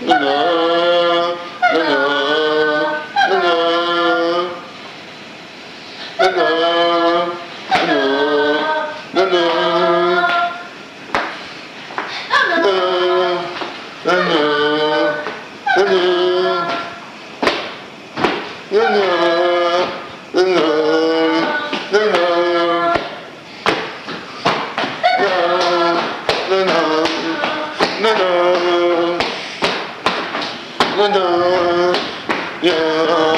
No, no. know, you know.